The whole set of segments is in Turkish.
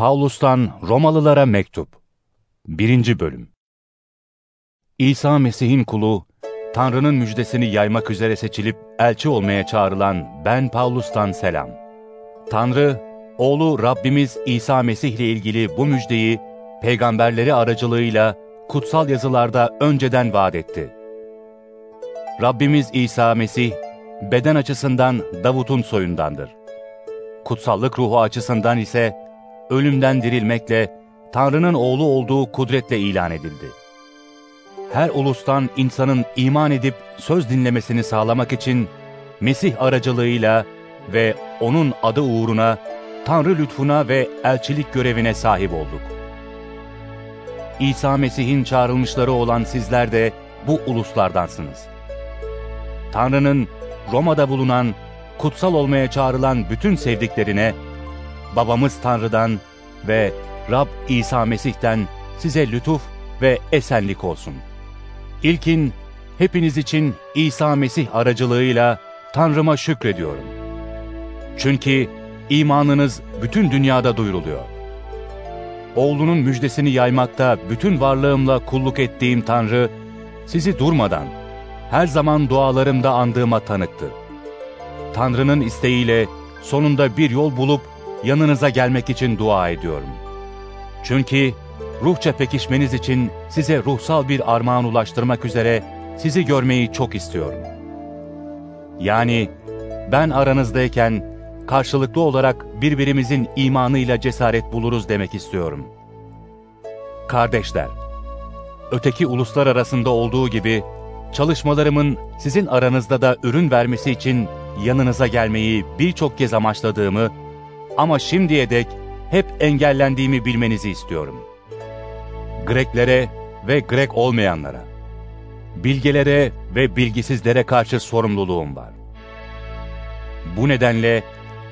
Paulus'tan Romalılara Mektup 1. Bölüm İsa Mesih'in kulu, Tanrı'nın müjdesini yaymak üzere seçilip elçi olmaya çağrılan ben Paulus'tan selam. Tanrı, oğlu Rabbimiz İsa Mesih ile ilgili bu müjdeyi peygamberleri aracılığıyla kutsal yazılarda önceden vaat etti. Rabbimiz İsa Mesih, beden açısından Davut'un soyundandır. Kutsallık ruhu açısından ise ölümden dirilmekle Tanrı'nın oğlu olduğu kudretle ilan edildi. Her ulustan insanın iman edip söz dinlemesini sağlamak için Mesih aracılığıyla ve O'nun adı uğruna Tanrı lütfuna ve elçilik görevine sahip olduk. İsa Mesih'in çağrılmışları olan sizler de bu uluslardansınız. Tanrı'nın Roma'da bulunan, kutsal olmaya çağrılan bütün sevdiklerine, babamız Tanrı'dan ve Rab İsa Mesih'ten size lütuf ve esenlik olsun. İlkin, hepiniz için İsa Mesih aracılığıyla Tanrı'ma şükrediyorum. Çünkü imanınız bütün dünyada duyuruluyor. Oğlunun müjdesini yaymakta bütün varlığımla kulluk ettiğim Tanrı, sizi durmadan, her zaman dualarımda andığıma tanıktı. Tanrı'nın isteğiyle sonunda bir yol bulup yanınıza gelmek için dua ediyorum. Çünkü ruhça pekişmeniz için size ruhsal bir armağan ulaştırmak üzere sizi görmeyi çok istiyorum. Yani ben aranızdayken karşılıklı olarak birbirimizin imanıyla cesaret buluruz demek istiyorum. Kardeşler, öteki uluslar arasında olduğu gibi çalışmalarımın sizin aranızda da ürün vermesi için yanınıza gelmeyi birçok kez amaçladığımı ama şimdiye dek hep engellendiğimi bilmenizi istiyorum. Greklere ve Grek olmayanlara, bilgelere ve bilgisizlere karşı sorumluluğum var. Bu nedenle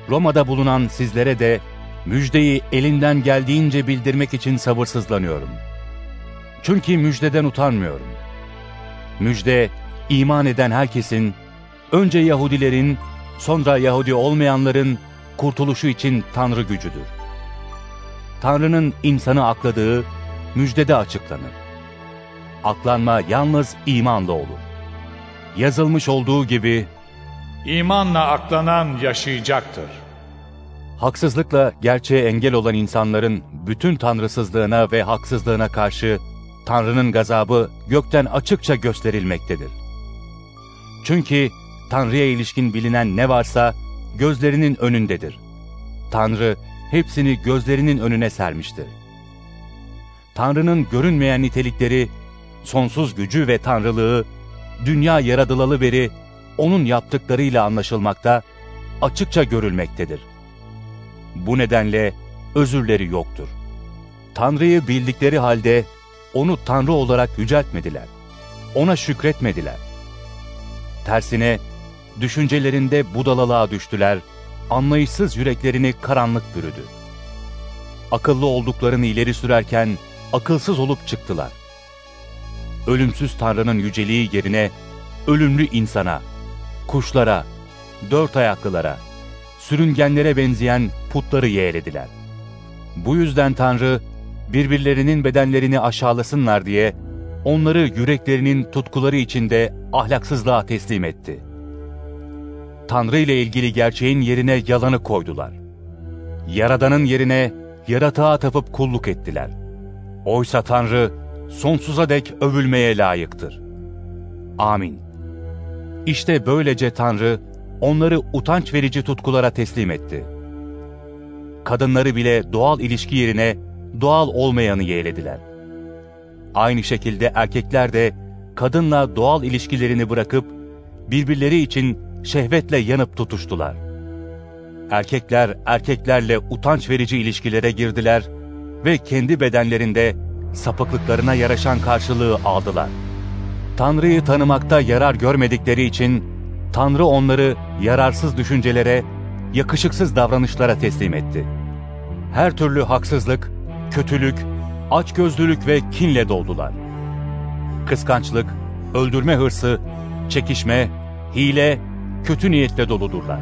Roma'da bulunan sizlere de müjdeyi elinden geldiğince bildirmek için sabırsızlanıyorum. Çünkü müjdeden utanmıyorum. Müjde, iman eden herkesin, önce Yahudilerin, sonra Yahudi olmayanların kurtuluşu için Tanrı gücüdür. Tanrı'nın insanı akladığı müjdede açıklanır. Aklanma yalnız imanla olur. Yazılmış olduğu gibi, İmanla aklanan yaşayacaktır. Haksızlıkla gerçeğe engel olan insanların bütün tanrısızlığına ve haksızlığına karşı Tanrı'nın gazabı gökten açıkça gösterilmektedir. Çünkü Tanrı'ya ilişkin bilinen ne varsa gözlerinin önündedir. Tanrı hepsini gözlerinin önüne sermiştir. Tanrı'nın görünmeyen nitelikleri, sonsuz gücü ve tanrılığı, dünya yaradılalı beri O'nun yaptıklarıyla anlaşılmakta, açıkça görülmektedir. Bu nedenle özürleri yoktur. Tanrı'yı bildikleri halde O'nu Tanrı olarak yüceltmediler. O'na şükretmediler. Tersine düşüncelerinde budalalığa düştüler, anlayışsız yüreklerini karanlık bürüdü. Akıllı olduklarını ileri sürerken akılsız olup çıktılar. Ölümsüz Tanrı'nın yüceliği yerine ölümlü insana, kuşlara, dört ayaklılara, sürüngenlere benzeyen putları yeğlediler. Bu yüzden Tanrı, birbirlerinin bedenlerini aşağılasınlar diye, onları yüreklerinin tutkuları içinde ahlaksızlığa teslim etti. Tanrı ile ilgili gerçeğin yerine yalanı koydular. Yaradanın yerine yaratığa tapıp kulluk ettiler. Oysa Tanrı sonsuza dek övülmeye layıktır. Amin. İşte böylece Tanrı onları utanç verici tutkulara teslim etti. Kadınları bile doğal ilişki yerine doğal olmayanı yeğlediler. Aynı şekilde erkekler de kadınla doğal ilişkilerini bırakıp birbirleri için şehvetle yanıp tutuştular. Erkekler erkeklerle utanç verici ilişkilere girdiler ve kendi bedenlerinde sapıklıklarına yaraşan karşılığı aldılar. Tanrı'yı tanımakta yarar görmedikleri için Tanrı onları yararsız düşüncelere, yakışıksız davranışlara teslim etti. Her türlü haksızlık, kötülük, açgözlülük ve kinle doldular. Kıskançlık, öldürme hırsı, çekişme, hile, kötü niyetle doludurlar.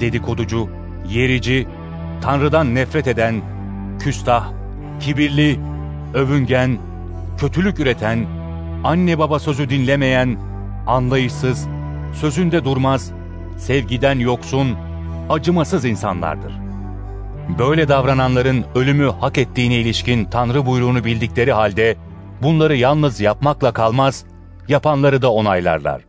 Dedikoducu, yerici, Tanrı'dan nefret eden, küstah, kibirli, övüngen, kötülük üreten, anne baba sözü dinlemeyen, anlayışsız, sözünde durmaz, sevgiden yoksun, acımasız insanlardır. Böyle davrananların ölümü hak ettiğine ilişkin Tanrı buyruğunu bildikleri halde bunları yalnız yapmakla kalmaz, yapanları da onaylarlar.